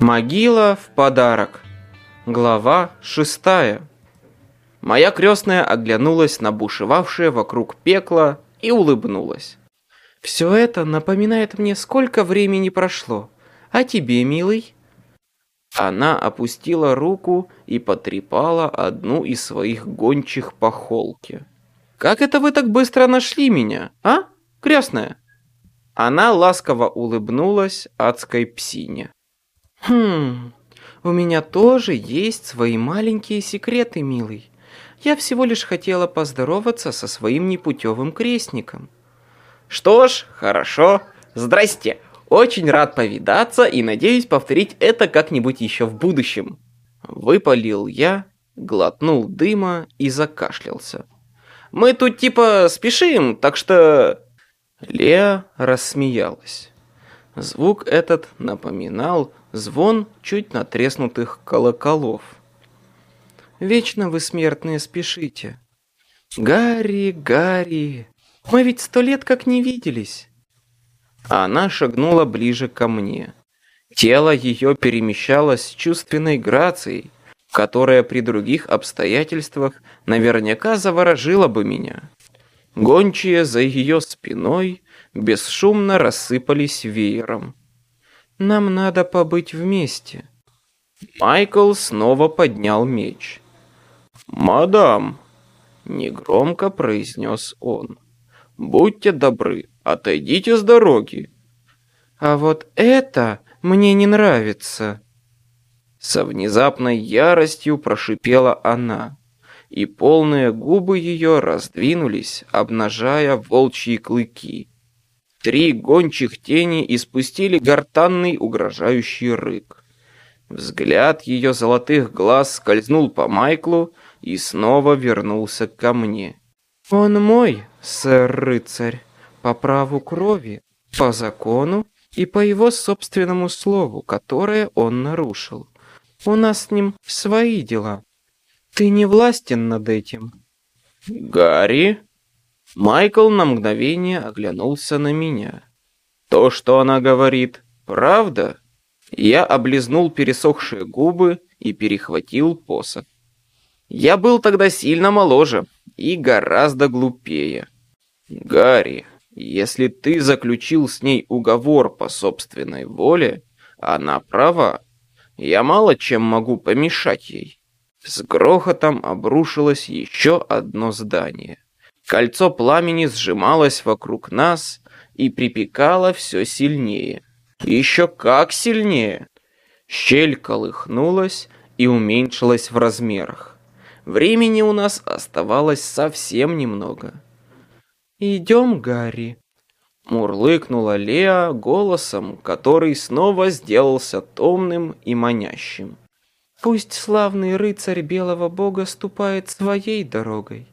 Могила в подарок. Глава шестая. Моя крестная оглянулась на бушевавшее вокруг пекло и улыбнулась. «Все это напоминает мне, сколько времени прошло. А тебе, милый?» Она опустила руку и потрепала одну из своих гончих по холке. «Как это вы так быстро нашли меня, а, крестная?» Она ласково улыбнулась адской псине. «Хм, у меня тоже есть свои маленькие секреты, милый. Я всего лишь хотела поздороваться со своим непутевым крестником». «Что ж, хорошо. Здрасте. Очень рад повидаться и надеюсь повторить это как-нибудь еще в будущем». Выпалил я, глотнул дыма и закашлялся. «Мы тут типа спешим, так что...» Леа рассмеялась. Звук этот напоминал звон чуть натреснутых колоколов. «Вечно вы, смертные, спешите. Гарри, Гарри, мы ведь сто лет как не виделись». Она шагнула ближе ко мне. Тело ее перемещалось с чувственной грацией, которая при других обстоятельствах наверняка заворожила бы меня. Гончие за ее спиной бесшумно рассыпались веером. Нам надо побыть вместе. Майкл снова поднял меч. «Мадам!» — негромко произнес он. «Будьте добры, отойдите с дороги!» «А вот это мне не нравится!» Со внезапной яростью прошипела она, и полные губы ее раздвинулись, обнажая волчьи клыки. Три гончих тени испустили гортанный угрожающий рык. Взгляд ее золотых глаз скользнул по Майклу и снова вернулся ко мне. «Он мой, сэр-рыцарь, по праву крови, по закону и по его собственному слову, которое он нарушил. У нас с ним свои дела. Ты не властен над этим». «Гарри?» Майкл на мгновение оглянулся на меня. То, что она говорит, правда? Я облизнул пересохшие губы и перехватил посох. Я был тогда сильно моложе и гораздо глупее. Гарри, если ты заключил с ней уговор по собственной воле, она права. Я мало чем могу помешать ей. С грохотом обрушилось еще одно здание. Кольцо пламени сжималось вокруг нас и припекало все сильнее. Еще как сильнее! Щель колыхнулась и уменьшилась в размерах. Времени у нас оставалось совсем немного. «Идем, Гарри», — мурлыкнула Леа голосом, который снова сделался томным и манящим. «Пусть славный рыцарь белого бога ступает своей дорогой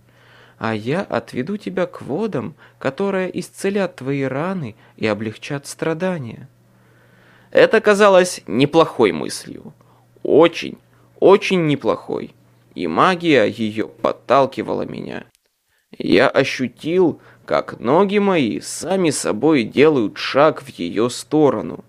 а я отведу тебя к водам, которые исцелят твои раны и облегчат страдания». Это казалось неплохой мыслью. Очень, очень неплохой. И магия ее подталкивала меня. Я ощутил, как ноги мои сами собой делают шаг в ее сторону.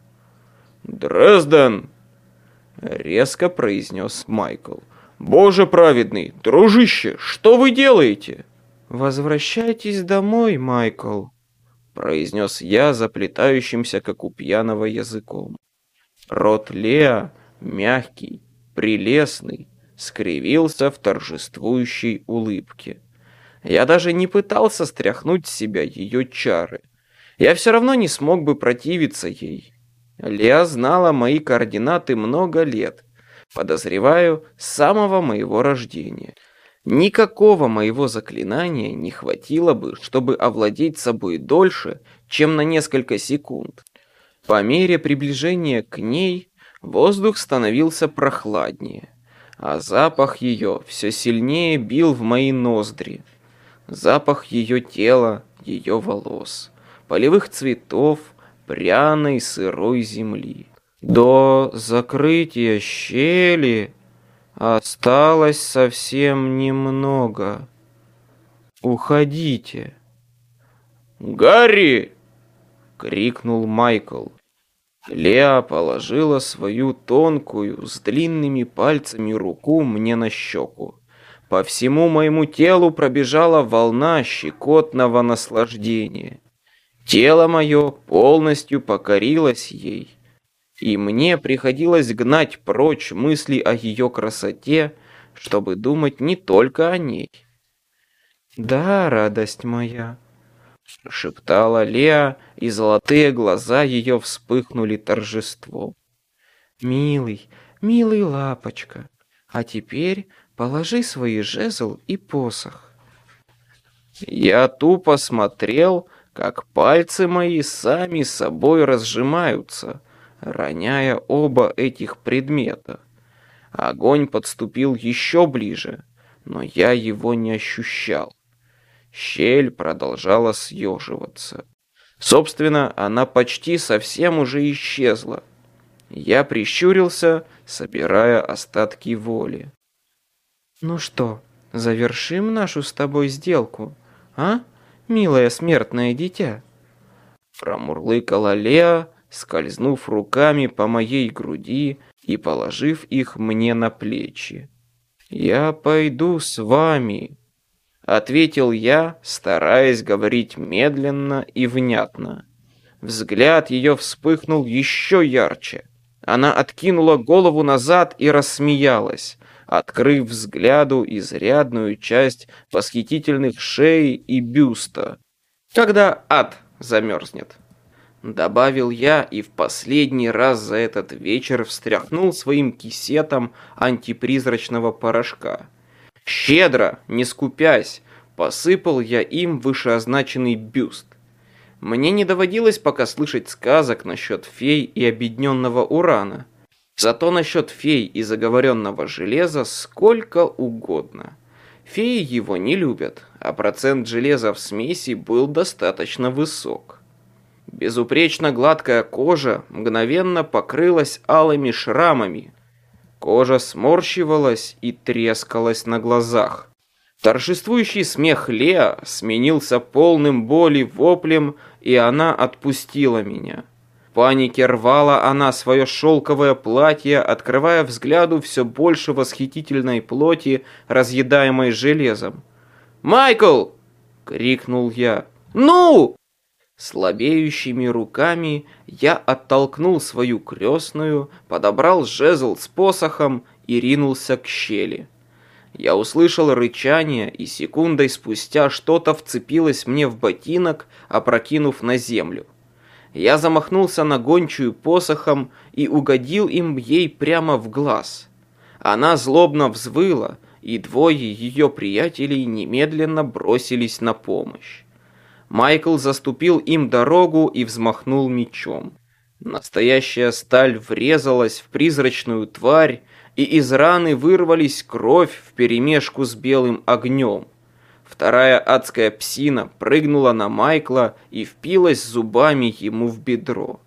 «Дрезден!» — резко произнес Майкл. «Боже праведный, дружище, что вы делаете?» «Возвращайтесь домой, Майкл», — произнес я заплетающимся, как у пьяного языком. Рот Леа, мягкий, прелестный, скривился в торжествующей улыбке. Я даже не пытался стряхнуть с себя ее чары. Я все равно не смог бы противиться ей. Леа знала мои координаты много лет, подозреваю, с самого моего рождения. Никакого моего заклинания не хватило бы, чтобы овладеть собой дольше, чем на несколько секунд. По мере приближения к ней воздух становился прохладнее, а запах ее все сильнее бил в мои ноздри. Запах ее тела, ее волос, полевых цветов, пряной сырой земли. До закрытия щели Осталось совсем немного. Уходите. Гарри! крикнул Майкл. Леа положила свою тонкую, с длинными пальцами руку мне на щеку. По всему моему телу пробежала волна щекотного наслаждения. Тело мое полностью покорилось ей, и мне приходилось гнать прочь мысли о ее красоте, чтобы думать не только о ней. «Да, радость моя», — шептала Леа, и золотые глаза ее вспыхнули торжеством. «Милый, милый лапочка, а теперь положи свои жезл и посох». Я тупо смотрел, как пальцы мои сами собой разжимаются, роняя оба этих предмета. Огонь подступил еще ближе, но я его не ощущал. Щель продолжала съеживаться. Собственно, она почти совсем уже исчезла. Я прищурился, собирая остатки воли. «Ну что, завершим нашу с тобой сделку, а, милое смертное дитя?» Промурлыкала Леа, скользнув руками по моей груди и положив их мне на плечи. «Я пойду с вами», Ответил я, стараясь говорить медленно и внятно. Взгляд ее вспыхнул еще ярче. Она откинула голову назад и рассмеялась, открыв взгляду изрядную часть восхитительных шеи и бюста. «Когда ад замерзнет», — добавил я и в последний раз за этот вечер встряхнул своим кисетом антипризрачного порошка. Щедро, не скупясь, посыпал я им вышеозначенный бюст. Мне не доводилось пока слышать сказок насчет фей и обедненного урана. Зато насчет фей и заговоренного железа сколько угодно. Феи его не любят, а процент железа в смеси был достаточно высок. Безупречно гладкая кожа мгновенно покрылась алыми шрамами, Кожа сморщивалась и трескалась на глазах. Торжествующий смех Леа сменился полным боли воплем, и она отпустила меня. В панике рвала она свое шелковое платье, открывая взгляду все больше восхитительной плоти, разъедаемой железом. «Майкл!» — крикнул я. «Ну!» Слабеющими руками я оттолкнул свою крестную, подобрал жезл с посохом и ринулся к щели. Я услышал рычание, и секундой спустя что-то вцепилось мне в ботинок, опрокинув на землю. Я замахнулся на гончую посохом и угодил им ей прямо в глаз. Она злобно взвыла, и двое ее приятелей немедленно бросились на помощь. Майкл заступил им дорогу и взмахнул мечом. Настоящая сталь врезалась в призрачную тварь, и из раны вырвались кровь вперемешку с белым огнем. Вторая адская псина прыгнула на Майкла и впилась зубами ему в бедро.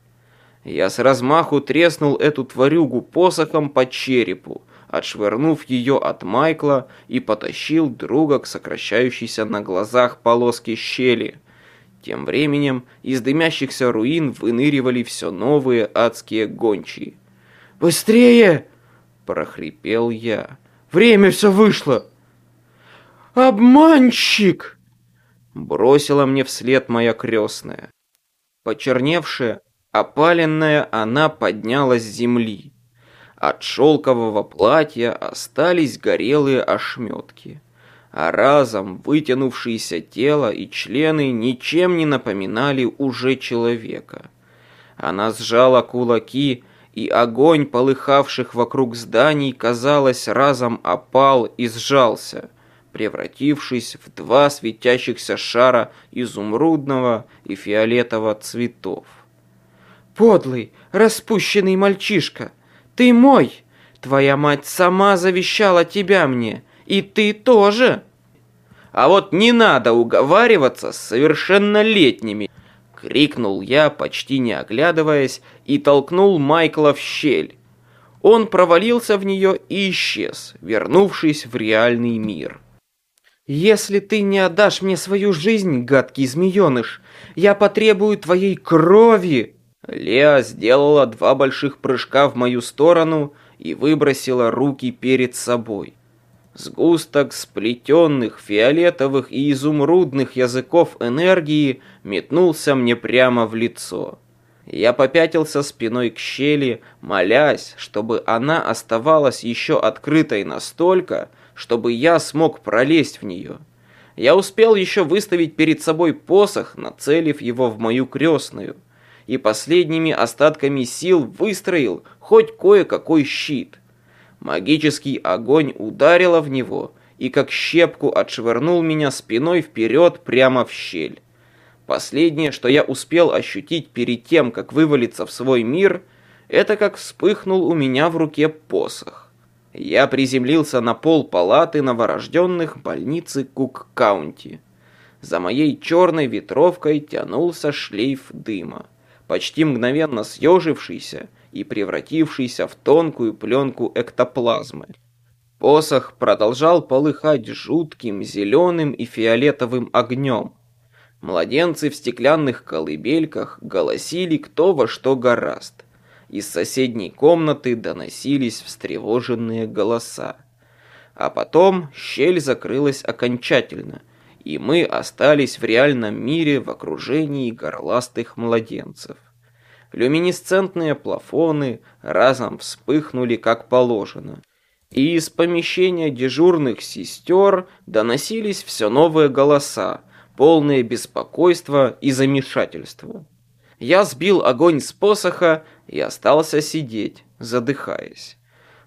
Я с размаху треснул эту тварюгу посохом по черепу, отшвырнув ее от Майкла и потащил друга к сокращающейся на глазах полоске щели – тем временем из дымящихся руин выныривали все новые адские гончие. «Быстрее!» – прохрипел я. «Время все вышло!» «Обманщик!» – бросила мне вслед моя крестная. Почерневшая, опаленная, она поднялась с земли. От шелкового платья остались горелые ошметки а разом вытянувшееся тело и члены ничем не напоминали уже человека. Она сжала кулаки, и огонь полыхавших вокруг зданий, казалось, разом опал и сжался, превратившись в два светящихся шара изумрудного и фиолетового цветов. «Подлый, распущенный мальчишка! Ты мой! Твоя мать сама завещала тебя мне!» И ты тоже. А вот не надо уговариваться с совершеннолетними, крикнул я, почти не оглядываясь, и толкнул Майкла в щель. Он провалился в нее и исчез, вернувшись в реальный мир. «Если ты не отдашь мне свою жизнь, гадкий змееныш, я потребую твоей крови!» Леа сделала два больших прыжка в мою сторону и выбросила руки перед собой. Сгусток сплетенных фиолетовых и изумрудных языков энергии метнулся мне прямо в лицо. Я попятился спиной к щели, молясь, чтобы она оставалась еще открытой настолько, чтобы я смог пролезть в нее. Я успел еще выставить перед собой посох, нацелив его в мою крестную, и последними остатками сил выстроил хоть кое-какой щит. Магический огонь ударила в него и как щепку отшвырнул меня спиной вперед прямо в щель. Последнее, что я успел ощутить перед тем, как вывалиться в свой мир, это как вспыхнул у меня в руке посох. Я приземлился на пол палаты новорожденных больницы Кук-Каунти. За моей черной ветровкой тянулся шлейф дыма, почти мгновенно съежившийся и превратившийся в тонкую пленку эктоплазмы. Посох продолжал полыхать жутким зеленым и фиолетовым огнем, Младенцы в стеклянных колыбельках голосили кто во что горазд. Из соседней комнаты доносились встревоженные голоса. А потом щель закрылась окончательно, и мы остались в реальном мире в окружении горластых младенцев. Люминесцентные плафоны разом вспыхнули как положено. И из помещения дежурных сестер доносились все новые голоса, полное беспокойство и замешательство. Я сбил огонь с посоха и остался сидеть, задыхаясь.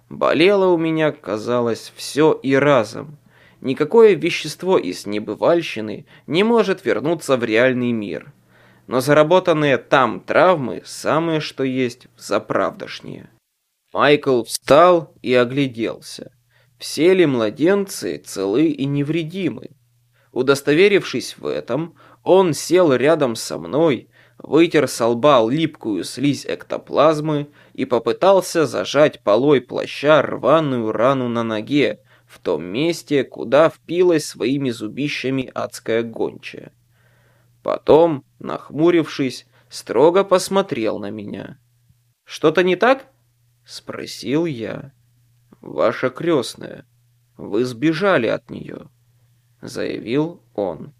Болело у меня, казалось, все и разом. Никакое вещество из небывальщины не может вернуться в реальный мир. Но заработанные там травмы самые что есть заправдошнее. Майкл встал и огляделся. Все ли младенцы целы и невредимы? Удостоверившись в этом, он сел рядом со мной, вытер со лба липкую слизь эктоплазмы и попытался зажать полой плаща рваную рану на ноге, в том месте, куда впилась своими зубищами адская гончая. Потом, нахмурившись, строго посмотрел на меня. «Что-то не так?» — спросил я. «Ваша крестная. Вы сбежали от нее» заявил он.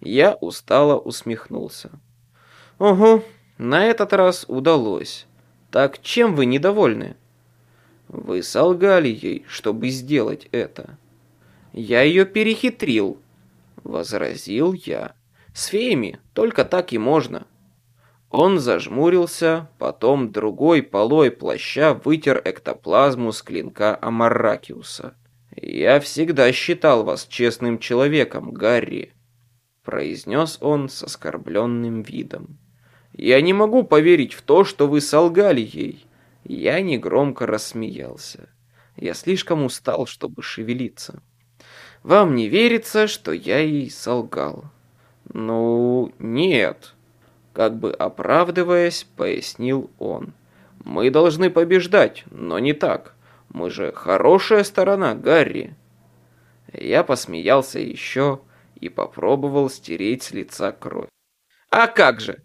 Я устало усмехнулся. «Ого, на этот раз удалось. Так чем вы недовольны?» «Вы солгали ей, чтобы сделать это». «Я ее перехитрил», — возразил я. «С феями только так и можно». Он зажмурился, потом другой полой плаща вытер эктоплазму с клинка Амарракиуса. «Я всегда считал вас честным человеком, Гарри», — произнес он с оскорбленным видом. «Я не могу поверить в то, что вы солгали ей». Я негромко рассмеялся. Я слишком устал, чтобы шевелиться. «Вам не верится, что я ей солгал?» «Ну, нет», — как бы оправдываясь, пояснил он. «Мы должны побеждать, но не так. Мы же хорошая сторона, Гарри. Я посмеялся еще и попробовал стереть с лица кровь. А как же?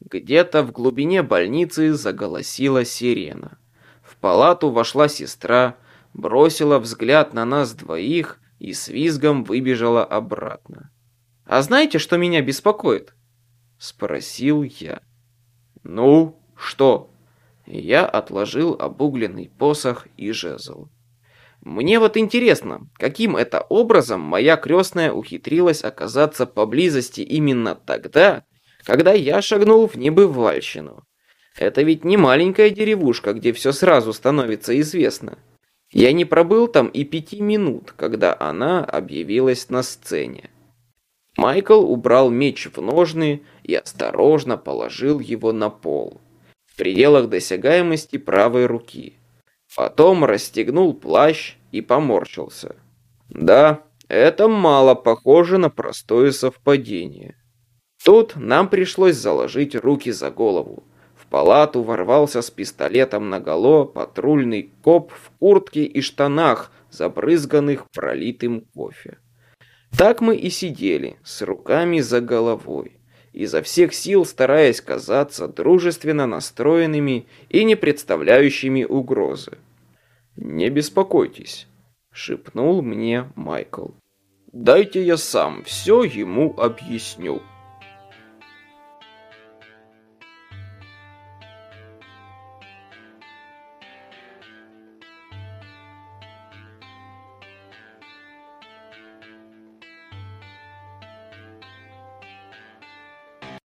Где-то в глубине больницы заголосила сирена. В палату вошла сестра, бросила взгляд на нас двоих и с визгом выбежала обратно. «А знаете, что меня беспокоит?» Спросил я. «Ну, что?» Я отложил обугленный посох и жезл. Мне вот интересно, каким это образом моя крестная ухитрилась оказаться поблизости именно тогда, когда я шагнул в небывальщину. Это ведь не маленькая деревушка, где все сразу становится известно. Я не пробыл там и пяти минут, когда она объявилась на сцене. Майкл убрал меч в ножны и осторожно положил его на пол в пределах досягаемости правой руки. Потом расстегнул плащ и поморщился. Да, это мало похоже на простое совпадение. Тут нам пришлось заложить руки за голову. В палату ворвался с пистолетом наголо патрульный коп в куртке и штанах, забрызганных пролитым кофе. Так мы и сидели, с руками за головой. изо всех сил стараясь казаться дружественно настроенными и не представляющими угрозы. «Не беспокойтесь», — шепнул мне Майкл. «Дайте я сам все ему объясню».